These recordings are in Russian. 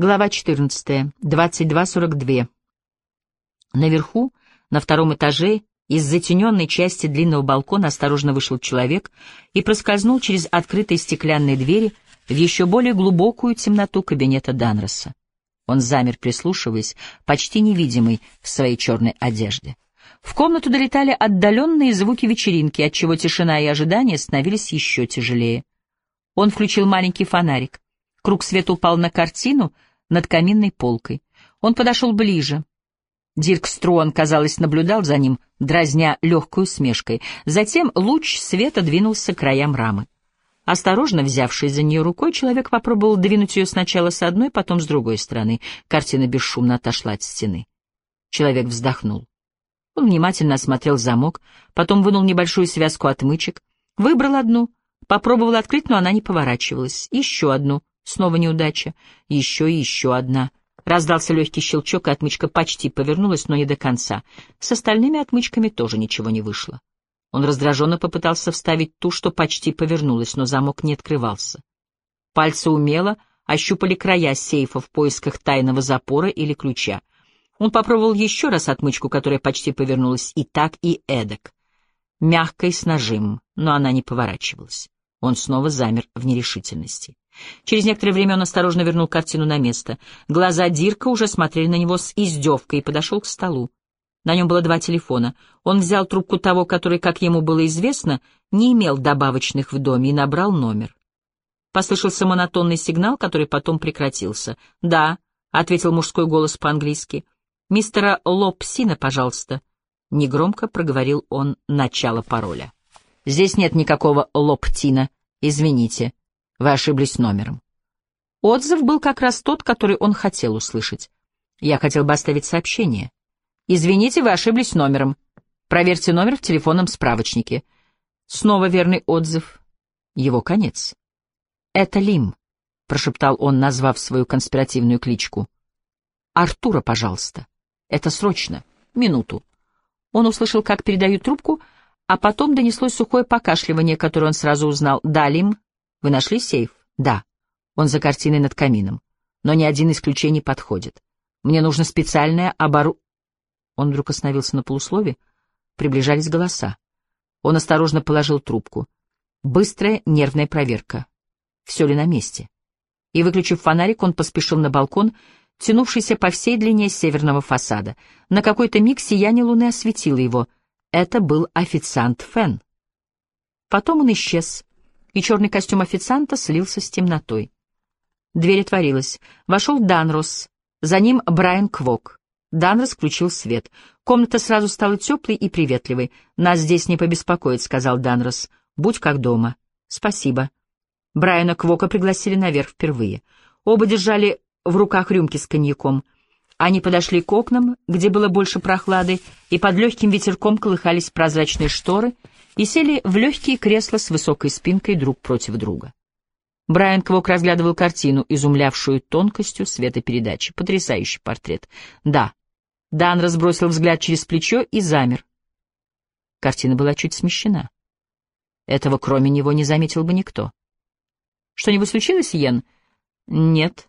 Глава 14. 22.42. Наверху, на втором этаже, из затененной части длинного балкона осторожно вышел человек и проскользнул через открытые стеклянные двери в еще более глубокую темноту кабинета Данроса. Он замер, прислушиваясь, почти невидимый в своей черной одежде. В комнату долетали отдаленные звуки вечеринки, отчего тишина и ожидание становились еще тяжелее. Он включил маленький фонарик. Круг света упал на картину — над каминной полкой. Он подошел ближе. Дирк Струан, казалось, наблюдал за ним, дразня легкой усмешкой. Затем луч света двинулся к краям рамы. Осторожно взявшись за нее рукой, человек попробовал двинуть ее сначала с одной, потом с другой стороны. Картина бесшумно отошла от стены. Человек вздохнул. Он внимательно осмотрел замок, потом вынул небольшую связку отмычек, выбрал одну, попробовал открыть, но она не поворачивалась. Еще одну. Снова неудача. Еще и еще одна. Раздался легкий щелчок, и отмычка почти повернулась, но не до конца. С остальными отмычками тоже ничего не вышло. Он раздраженно попытался вставить ту, что почти повернулась, но замок не открывался. Пальцы умело ощупали края сейфа в поисках тайного запора или ключа. Он попробовал еще раз отмычку, которая почти повернулась, и так, и эдак. Мягкой с нажимом, но она не поворачивалась. Он снова замер в нерешительности. Через некоторое время он осторожно вернул картину на место. Глаза Дирка уже смотрели на него с издевкой и подошел к столу. На нем было два телефона. Он взял трубку того, который, как ему было известно, не имел добавочных в доме, и набрал номер. Послышался монотонный сигнал, который потом прекратился. «Да», — ответил мужской голос по-английски. «Мистера Лопсина, пожалуйста». Негромко проговорил он начало пароля. «Здесь нет никакого Лоптина. Извините». Вы ошиблись номером. Отзыв был как раз тот, который он хотел услышать. Я хотел бы оставить сообщение. Извините, вы ошиблись номером. Проверьте номер в телефонном справочнике. Снова верный отзыв. Его конец. Это Лим, прошептал он, назвав свою конспиративную кличку. Артура, пожалуйста. Это срочно. Минуту. Он услышал, как передают трубку, а потом донеслось сухое покашливание, которое он сразу узнал. Да, Лим, вы нашли сейф? Да. Он за картиной над камином. Но ни один исключение не подходит. Мне нужно специальное обору... Он вдруг остановился на полуслове. Приближались голоса. Он осторожно положил трубку. Быстрая нервная проверка. Все ли на месте? И, выключив фонарик, он поспешил на балкон, тянувшийся по всей длине северного фасада. На какой-то миг сияние луны осветило его. Это был официант Фен. Потом он исчез, и черный костюм официанта слился с темнотой. Дверь отворилась. Вошел Данрос, за ним Брайан Квок. Данрос включил свет. Комната сразу стала теплой и приветливой. «Нас здесь не побеспокоит», — сказал Данрос. «Будь как дома». «Спасибо». Брайана Квока пригласили наверх впервые. Оба держали в руках рюмки с коньяком. Они подошли к окнам, где было больше прохлады, и под легким ветерком колыхались прозрачные шторы — и сели в легкие кресла с высокой спинкой друг против друга. Брайан Квок разглядывал картину, изумлявшую тонкостью светопередачи. Потрясающий портрет. Да. Дан разбросил взгляд через плечо и замер. Картина была чуть смещена. Этого кроме него не заметил бы никто. «Что-нибудь случилось, Йен?» «Нет».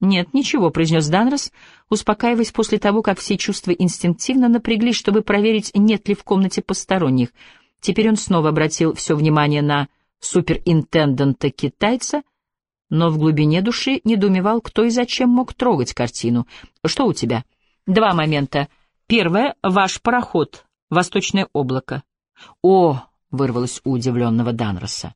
«Нет, ничего», — произнес Данрос, успокаиваясь после того, как все чувства инстинктивно напряглись, чтобы проверить, нет ли в комнате посторонних — Теперь он снова обратил все внимание на суперинтендента-китайца, но в глубине души недоумевал, кто и зачем мог трогать картину. «Что у тебя?» «Два момента. Первое — ваш пароход, Восточное облако». «О!» — вырвалось у удивленного Данроса.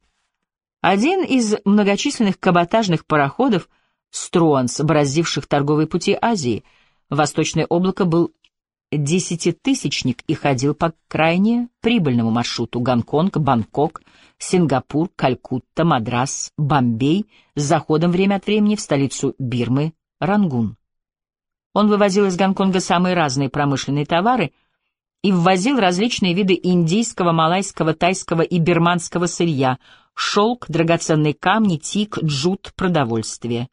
Один из многочисленных каботажных пароходов Струанс, бороздивших торговые пути Азии. Восточное облако был десятитысячник и ходил по крайне прибыльному маршруту Гонконг, Бангкок, Сингапур, Калькутта, Мадрас, Бомбей с заходом время от времени в столицу Бирмы, Рангун. Он вывозил из Гонконга самые разные промышленные товары и ввозил различные виды индийского, малайского, тайского и бирманского сырья, шелк, драгоценные камни, тик, джут, продовольствие.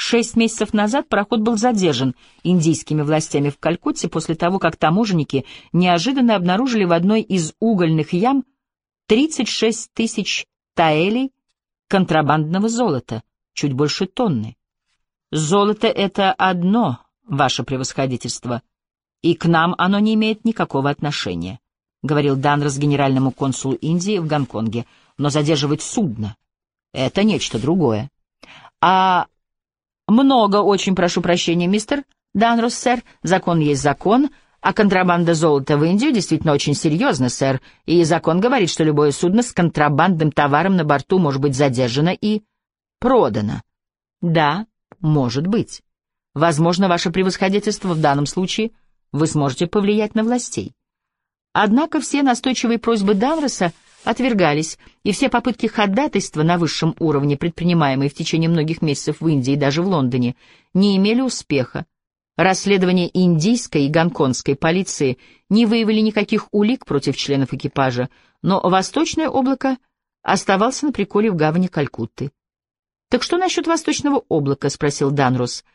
Шесть месяцев назад пароход был задержан индийскими властями в Калькутте после того, как таможенники неожиданно обнаружили в одной из угольных ям 36 тысяч таэлей контрабандного золота, чуть больше тонны. Золото — это одно, ваше превосходительство, и к нам оно не имеет никакого отношения, — говорил Данрос генеральному консулу Индии в Гонконге, но задерживать судно — это нечто другое. А много очень прошу прощения, мистер Данрос, сэр, закон есть закон, а контрабанда золота в Индию действительно очень серьезна, сэр, и закон говорит, что любое судно с контрабандным товаром на борту может быть задержано и продано. Да, может быть. Возможно, ваше превосходительство в данном случае вы сможете повлиять на властей. Однако все настойчивые просьбы Данроса отвергались, и все попытки ходатайства на высшем уровне, предпринимаемые в течение многих месяцев в Индии и даже в Лондоне, не имели успеха. Расследования индийской и гонконгской полиции не выявили никаких улик против членов экипажа, но восточное облако оставался на приколе в гавани Калькутты. «Так что насчет восточного облака?» — спросил Данрос.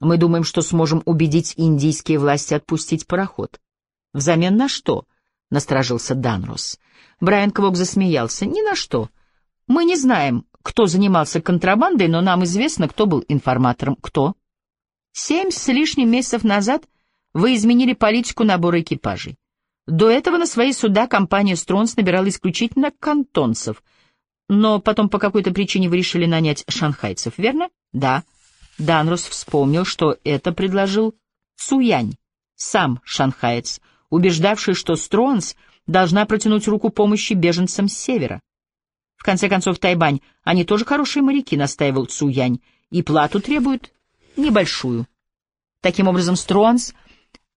«Мы думаем, что сможем убедить индийские власти отпустить пароход». «Взамен на что?» — насторожился Данрос. Брайан Квок засмеялся. «Ни на что. Мы не знаем, кто занимался контрабандой, но нам известно, кто был информатором. Кто?» «Семь с лишним месяцев назад вы изменили политику набора экипажей. До этого на свои суда компания «Стронс» набирала исключительно кантонцев — но потом по какой-то причине вы решили нанять шанхайцев, верно? Да. Данрус вспомнил, что это предложил Цуянь, сам шанхаец, убеждавший, что Стронс должна протянуть руку помощи беженцам с севера. В конце концов, Тайбань, они тоже хорошие моряки, настаивал Цуянь, и плату требуют небольшую. Таким образом, Стронс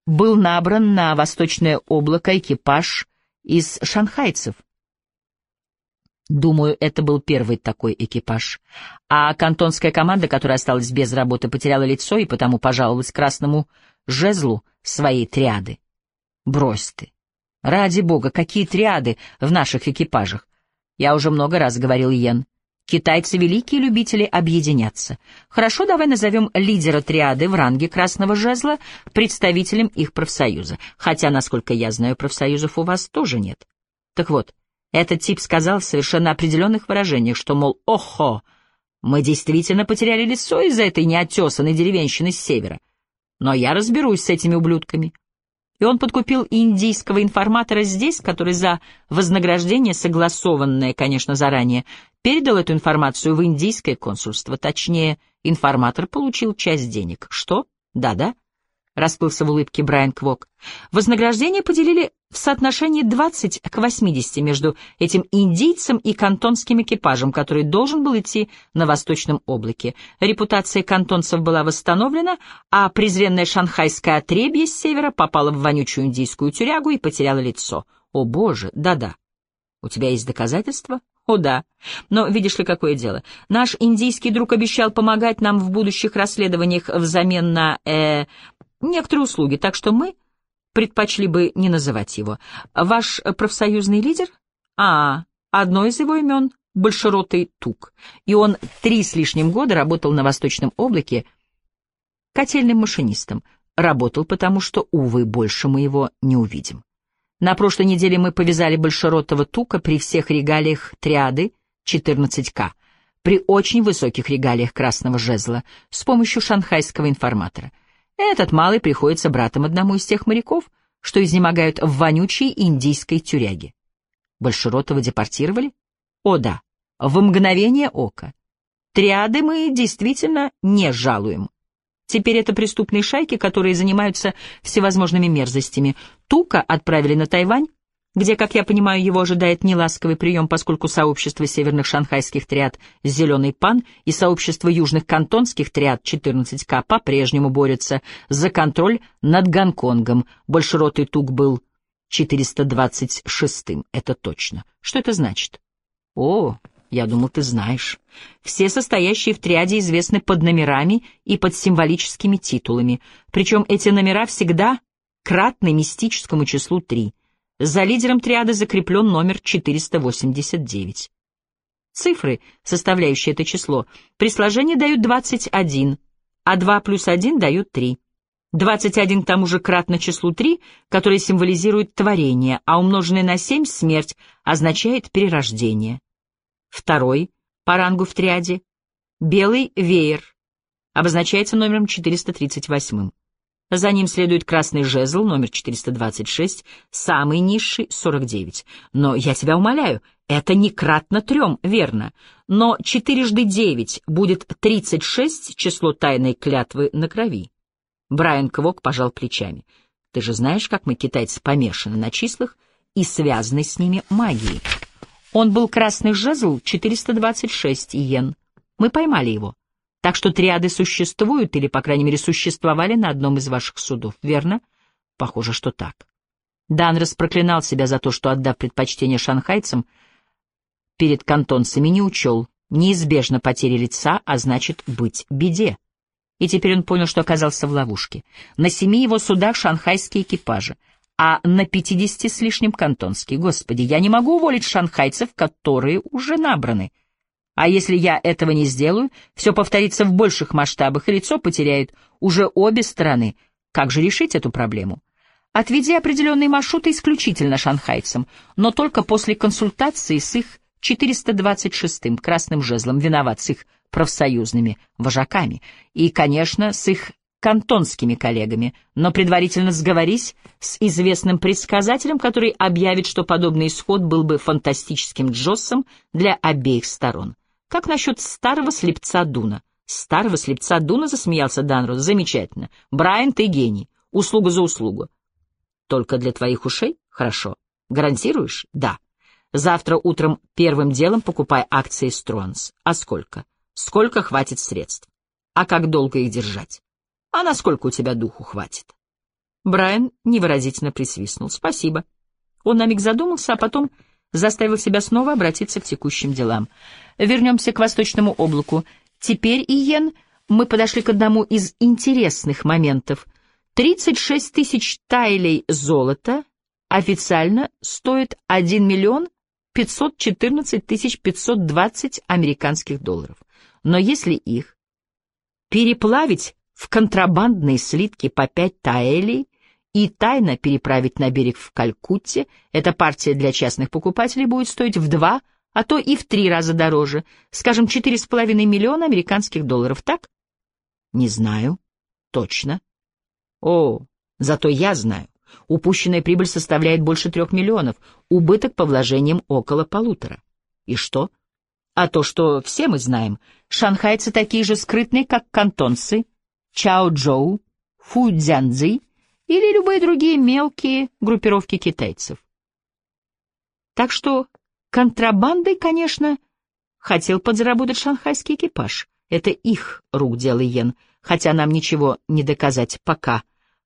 был набран на восточное облако экипаж из шанхайцев. Думаю, это был первый такой экипаж. А кантонская команда, которая осталась без работы, потеряла лицо и потому пожаловалась красному жезлу своей триады. Брось ты. Ради бога, какие триады в наших экипажах? Я уже много раз говорил Йен. Китайцы — великие любители объединяться. Хорошо, давай назовем лидера триады в ранге красного жезла представителем их профсоюза. Хотя, насколько я знаю, профсоюзов у вас тоже нет. Так вот, — этот тип сказал в совершенно определенных выражениях, что, мол, охо, мы действительно потеряли лицо из-за этой неотесанной деревенщины с севера. Но я разберусь с этими ублюдками. И он подкупил индийского информатора здесь, который за вознаграждение, согласованное, конечно, заранее, передал эту информацию в индийское консульство. Точнее, информатор получил часть денег. Что? Да-да. Расплылся в улыбке Брайан Квок. Вознаграждение поделили в соотношении 20 к 80 между этим индийцем и кантонским экипажем, который должен был идти на восточном облаке. Репутация кантонцев была восстановлена, а презренное шанхайское отребье с севера попало в вонючую индийскую тюрягу и потеряло лицо. О боже, да-да. У тебя есть доказательства? О да. Но видишь ли, какое дело. Наш индийский друг обещал помогать нам в будущих расследованиях взамен на... Э, некоторые услуги, так что мы предпочли бы не называть его. Ваш профсоюзный лидер? А, одно из его имен — Большеротый Тук, и он три с лишним года работал на Восточном облаке котельным машинистом. Работал потому, что, увы, больше мы его не увидим. На прошлой неделе мы повязали Большеротого Тука при всех регалиях триады 14К, при очень высоких регалиях красного жезла, с помощью шанхайского информатора — этот малый приходится братом одному из тех моряков, что изнемогают в вонючей индийской тюряге. Большеротова депортировали? О да, в мгновение ока. Триады мы действительно не жалуем. Теперь это преступные шайки, которые занимаются всевозможными мерзостями. Тука отправили на Тайвань, где, как я понимаю, его ожидает неласковый прием, поскольку сообщество северных шанхайских триад «Зеленый пан» и сообщество южных кантонских триад 14К по-прежнему борются за контроль над Гонконгом. Большеротый тук был 426-м, это точно. Что это значит? О, я думал, ты знаешь. Все состоящие в триаде известны под номерами и под символическими титулами, причем эти номера всегда кратны мистическому числу 3. За лидером триады закреплен номер 489. Цифры, составляющие это число, при сложении дают 21, а 2 плюс 1 дают 3. 21 к тому же кратно числу 3, которое символизирует творение, а умноженное на 7 — смерть, означает перерождение. Второй, по рангу в триаде, белый веер, обозначается номером 438. За ним следует красный жезл, номер 426, самый низший — 49. Но я тебя умоляю, это не кратно трем, верно. Но четырежды девять будет 36 число тайной клятвы на крови. Брайан Квок пожал плечами. Ты же знаешь, как мы, китайцы, помешаны на числах и связаны с ними магией. Он был красный жезл 426 иен. Мы поймали его. Так что триады существуют, или, по крайней мере, существовали на одном из ваших судов, верно? Похоже, что так. Данрос проклинал себя за то, что, отдав предпочтение шанхайцам, перед кантонцами не учел неизбежно потери лица, а значит, быть беде. И теперь он понял, что оказался в ловушке. На семи его судах шанхайские экипажи, а на пятидесяти с лишним кантонские. Господи, я не могу уволить шанхайцев, которые уже набраны. А если я этого не сделаю, все повторится в больших масштабах, и лицо потеряют уже обе стороны. Как же решить эту проблему? Отведи определенные маршруты исключительно шанхайцам, но только после консультации с их 426-м красным жезлом, виноват с их профсоюзными вожаками, и, конечно, с их кантонскими коллегами, но предварительно сговорись с известным предсказателем, который объявит, что подобный исход был бы фантастическим джоссом для обеих сторон. Как насчет старого слепца Дуна? Старого слепца Дуна, засмеялся Данрос. Замечательно. Брайан, ты гений. Услуга за услугу. Только для твоих ушей? Хорошо. Гарантируешь? Да. Завтра утром первым делом покупай акции Стронс. А сколько? Сколько хватит средств? А как долго их держать? А насколько у тебя духу хватит? Брайан невыразительно присвистнул. Спасибо. Он на миг задумался, а потом заставил себя снова обратиться к текущим делам. Вернемся к восточному облаку. Теперь, Иен, мы подошли к одному из интересных моментов. 36 тысяч тайлей золота официально стоит 1 миллион 514 тысяч 520 американских долларов. Но если их переплавить в контрабандные слитки по 5 таэлей, и тайно переправить на берег в Калькутте, эта партия для частных покупателей будет стоить в два, а то и в три раза дороже, скажем, четыре с половиной миллиона американских долларов, так? Не знаю. Точно. О, зато я знаю. Упущенная прибыль составляет больше трех миллионов, убыток по вложениям около полутора. И что? А то, что все мы знаем, шанхайцы такие же скрытные, как кантонцы, Чао-Джоу, Фу-Дзянцзи или любые другие мелкие группировки китайцев. Так что контрабандой, конечно, хотел подзаработать шанхайский экипаж. Это их рук дело, Йен, хотя нам ничего не доказать пока.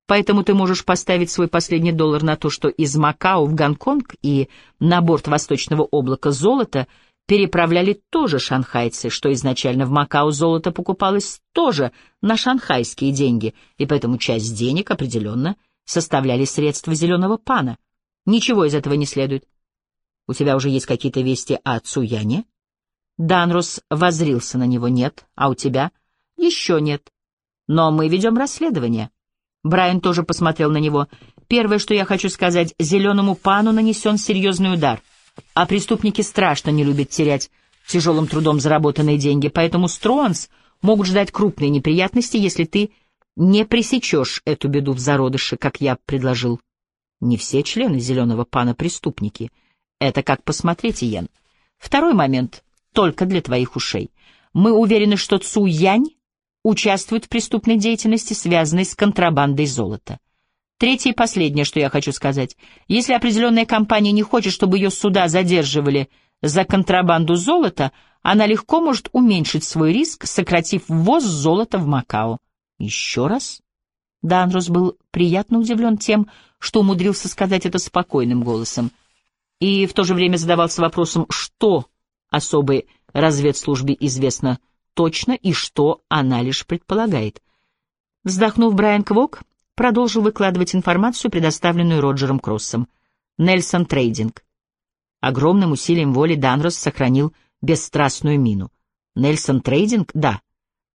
Поэтому ты можешь поставить свой последний доллар на то, что из Макао в Гонконг и на борт Восточного облака золота — переправляли тоже шанхайцы, что изначально в Макао золото покупалось тоже на шанхайские деньги, и поэтому часть денег определенно составляли средства зеленого пана. Ничего из этого не следует. У тебя уже есть какие-то вести о Цуяне? Данрус возрился на него. Нет. А у тебя? Еще нет. Но мы ведем расследование. Брайан тоже посмотрел на него. Первое, что я хочу сказать, зеленому пану нанесен серьезный удар. А преступники страшно не любят терять тяжелым трудом заработанные деньги, поэтому Стронс могут ждать крупные неприятности, если ты не пресечешь эту беду в зародыше, как я предложил. Не все члены «Зеленого пана» преступники. Это как посмотреть, Иен. Второй момент, только для твоих ушей. Мы уверены, что Цу Янь участвует в преступной деятельности, связанной с контрабандой золота. Третье и последнее, что я хочу сказать. Если определенная компания не хочет, чтобы ее суда задерживали за контрабанду золота, она легко может уменьшить свой риск, сократив ввоз золота в Макао. Еще раз? Данрос был приятно удивлен тем, что умудрился сказать это спокойным голосом, и в то же время задавался вопросом, что особой разведслужбе известно точно и что она лишь предполагает. Вздохнув, Брайан Квок продолжил выкладывать информацию, предоставленную Роджером Кроссом. Нельсон Трейдинг. Огромным усилием воли Данрос сохранил бесстрастную мину. Нельсон Трейдинг? Да.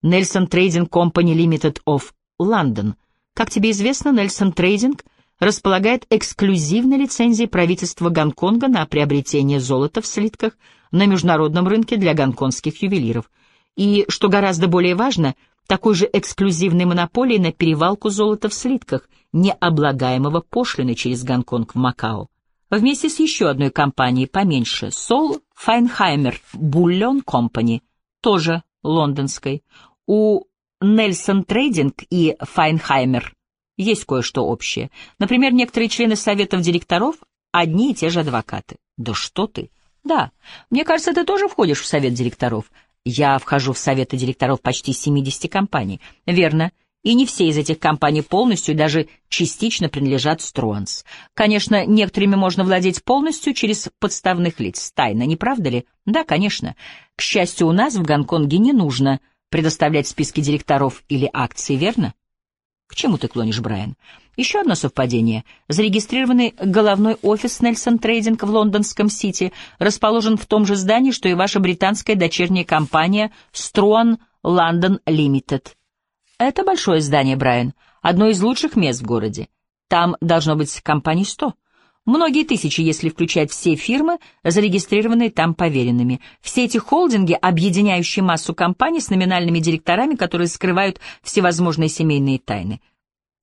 Нельсон Трейдинг Company Limited of London. Как тебе известно, Нельсон Трейдинг располагает эксклюзивной лицензией правительства Гонконга на приобретение золота в слитках на международном рынке для гонконгских ювелиров. И, что гораздо более важно, такой же эксклюзивной монополией на перевалку золота в слитках, не облагаемого пошлиной через Гонконг в Макао. Вместе с еще одной компанией поменьше, Сол Файнхаймер Bullion Company, тоже лондонской. У Нельсон Трейдинг и Файнхаймер есть кое-что общее. Например, некоторые члены советов директоров — одни и те же адвокаты. Да что ты! Да, мне кажется, ты тоже входишь в совет директоров. Я вхожу в советы директоров почти 70 компаний. Верно. И не все из этих компаний полностью и даже частично принадлежат Струанс. Конечно, некоторыми можно владеть полностью через подставных лиц. Тайно, не правда ли? Да, конечно. К счастью, у нас в Гонконге не нужно предоставлять списки директоров или акций, верно? К чему ты клонишь, Брайан? Еще одно совпадение. Зарегистрированный головной офис Нельсон Трейдинг в лондонском Сити расположен в том же здании, что и ваша британская дочерняя компания Struan London Limited. Это большое здание, Брайан, одно из лучших мест в городе. Там должно быть компаний сто. Многие тысячи, если включать все фирмы, зарегистрированные там поверенными. Все эти холдинги, объединяющие массу компаний с номинальными директорами, которые скрывают всевозможные семейные тайны.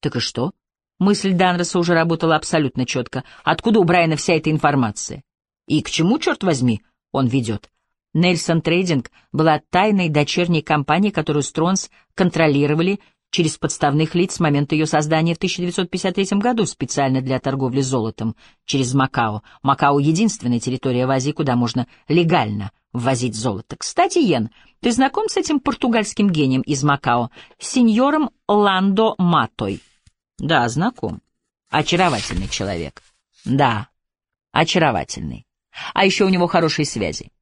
Так и что? Мысль Данроса уже работала абсолютно четко. Откуда у Брайана вся эта информация? И к чему, черт возьми, он ведет? Нельсон Трейдинг была тайной дочерней компанией, которую Стронс контролировали через подставных лиц с момента ее создания в 1953 году специально для торговли золотом через Макао. Макао — единственная территория в Азии, куда можно легально ввозить золото. Кстати, Йен, ты знаком с этим португальским гением из Макао, сеньором Ландо Матой? Да, знаком. Очаровательный человек. Да, очаровательный. А еще у него хорошие связи.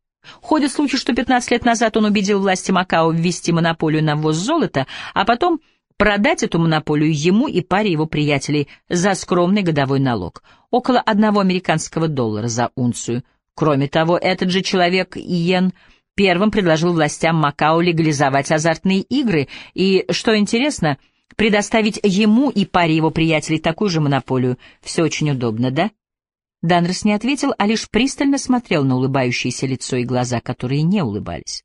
Ходят слухи, что 15 лет назад он убедил власти Макао ввести монополию на ввоз золота, а потом продать эту монополию ему и паре его приятелей за скромный годовой налог, около одного американского доллара за унцию. Кроме того, этот же человек, Иен, первым предложил властям Макао легализовать азартные игры и, что интересно, предоставить ему и паре его приятелей такую же монополию. Все очень удобно, да? Данрос не ответил, а лишь пристально смотрел на улыбающееся лицо и глаза, которые не улыбались.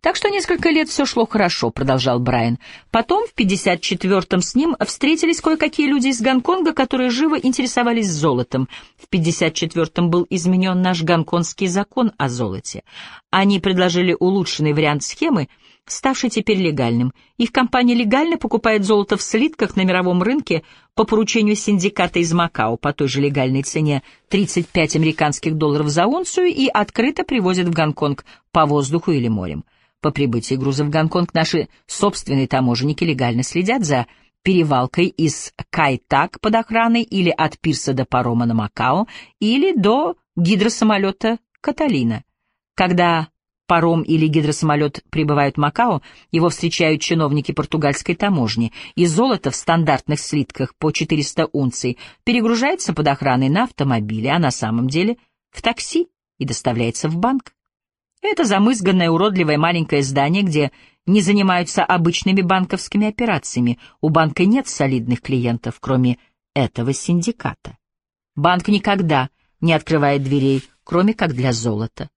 «Так что несколько лет все шло хорошо», — продолжал Брайан. «Потом, в 54-м с ним, встретились кое-какие люди из Гонконга, которые живо интересовались золотом. В 54-м был изменен наш гонконгский закон о золоте. Они предложили улучшенный вариант схемы, ставший теперь легальным. Их компания легально покупает золото в слитках на мировом рынке по поручению синдиката из Макао по той же легальной цене 35 американских долларов за унцию и открыто привозит в Гонконг по воздуху или морем. По прибытии груза в Гонконг наши собственные таможенники легально следят за перевалкой из Кайтак под охраной или от пирса до парома на Макао или до гидросамолета Каталина. Когда паром или гидросамолет прибывают в Макао, его встречают чиновники португальской таможни, и золото в стандартных слитках по 400 унций перегружается под охраной на автомобиле, а на самом деле в такси и доставляется в банк. Это замызганное уродливое маленькое здание, где не занимаются обычными банковскими операциями. У банка нет солидных клиентов, кроме этого синдиката. Банк никогда не открывает дверей, кроме как для золота.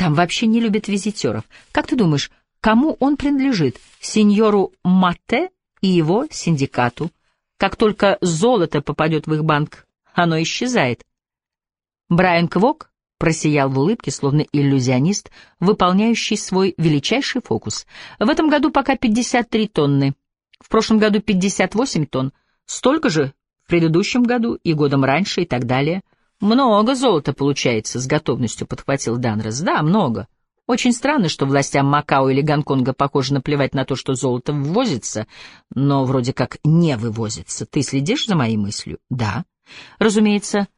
Там вообще не любят визитеров. Как ты думаешь, кому он принадлежит? Сеньору Матте и его синдикату. Как только золото попадет в их банк, оно исчезает. Брайан Квок просиял в улыбке, словно иллюзионист, выполняющий свой величайший фокус. В этом году пока 53 тонны. В прошлом году 58 тонн. Столько же в предыдущем году и годом раньше и так далее — «Много золота получается», — с готовностью подхватил Данрос. «Да, много. Очень странно, что властям Макао или Гонконга похоже наплевать на то, что золото ввозится, но вроде как не вывозится. Ты следишь за моей мыслью?» «Да». «Разумеется».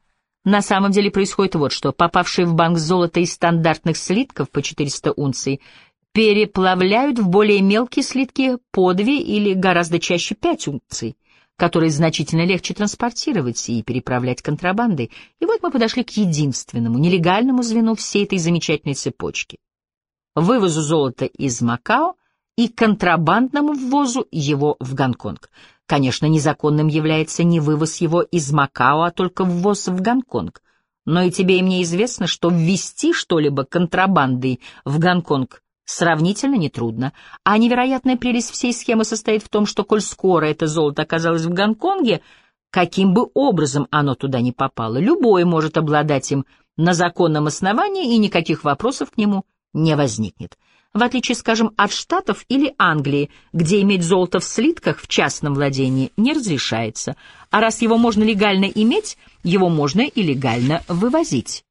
На самом деле происходит вот что. Попавшие в банк золото из стандартных слитков по 400 унций переплавляют в более мелкие слитки по 2 или гораздо чаще 5 унций которые значительно легче транспортировать и переправлять контрабандой. И вот мы подошли к единственному, нелегальному звену всей этой замечательной цепочки. Вывозу золота из Макао и контрабандному ввозу его в Гонконг. Конечно, незаконным является не вывоз его из Макао, а только ввоз в Гонконг. Но и тебе и мне известно, что ввести что-либо контрабандой в Гонконг Сравнительно нетрудно. А невероятная прелесть всей схемы состоит в том, что, коль скоро это золото оказалось в Гонконге, каким бы образом оно туда не попало, любой может обладать им на законном основании, и никаких вопросов к нему не возникнет. В отличие, скажем, от Штатов или Англии, где иметь золото в слитках в частном владении не разрешается, а раз его можно легально иметь, его можно и легально вывозить.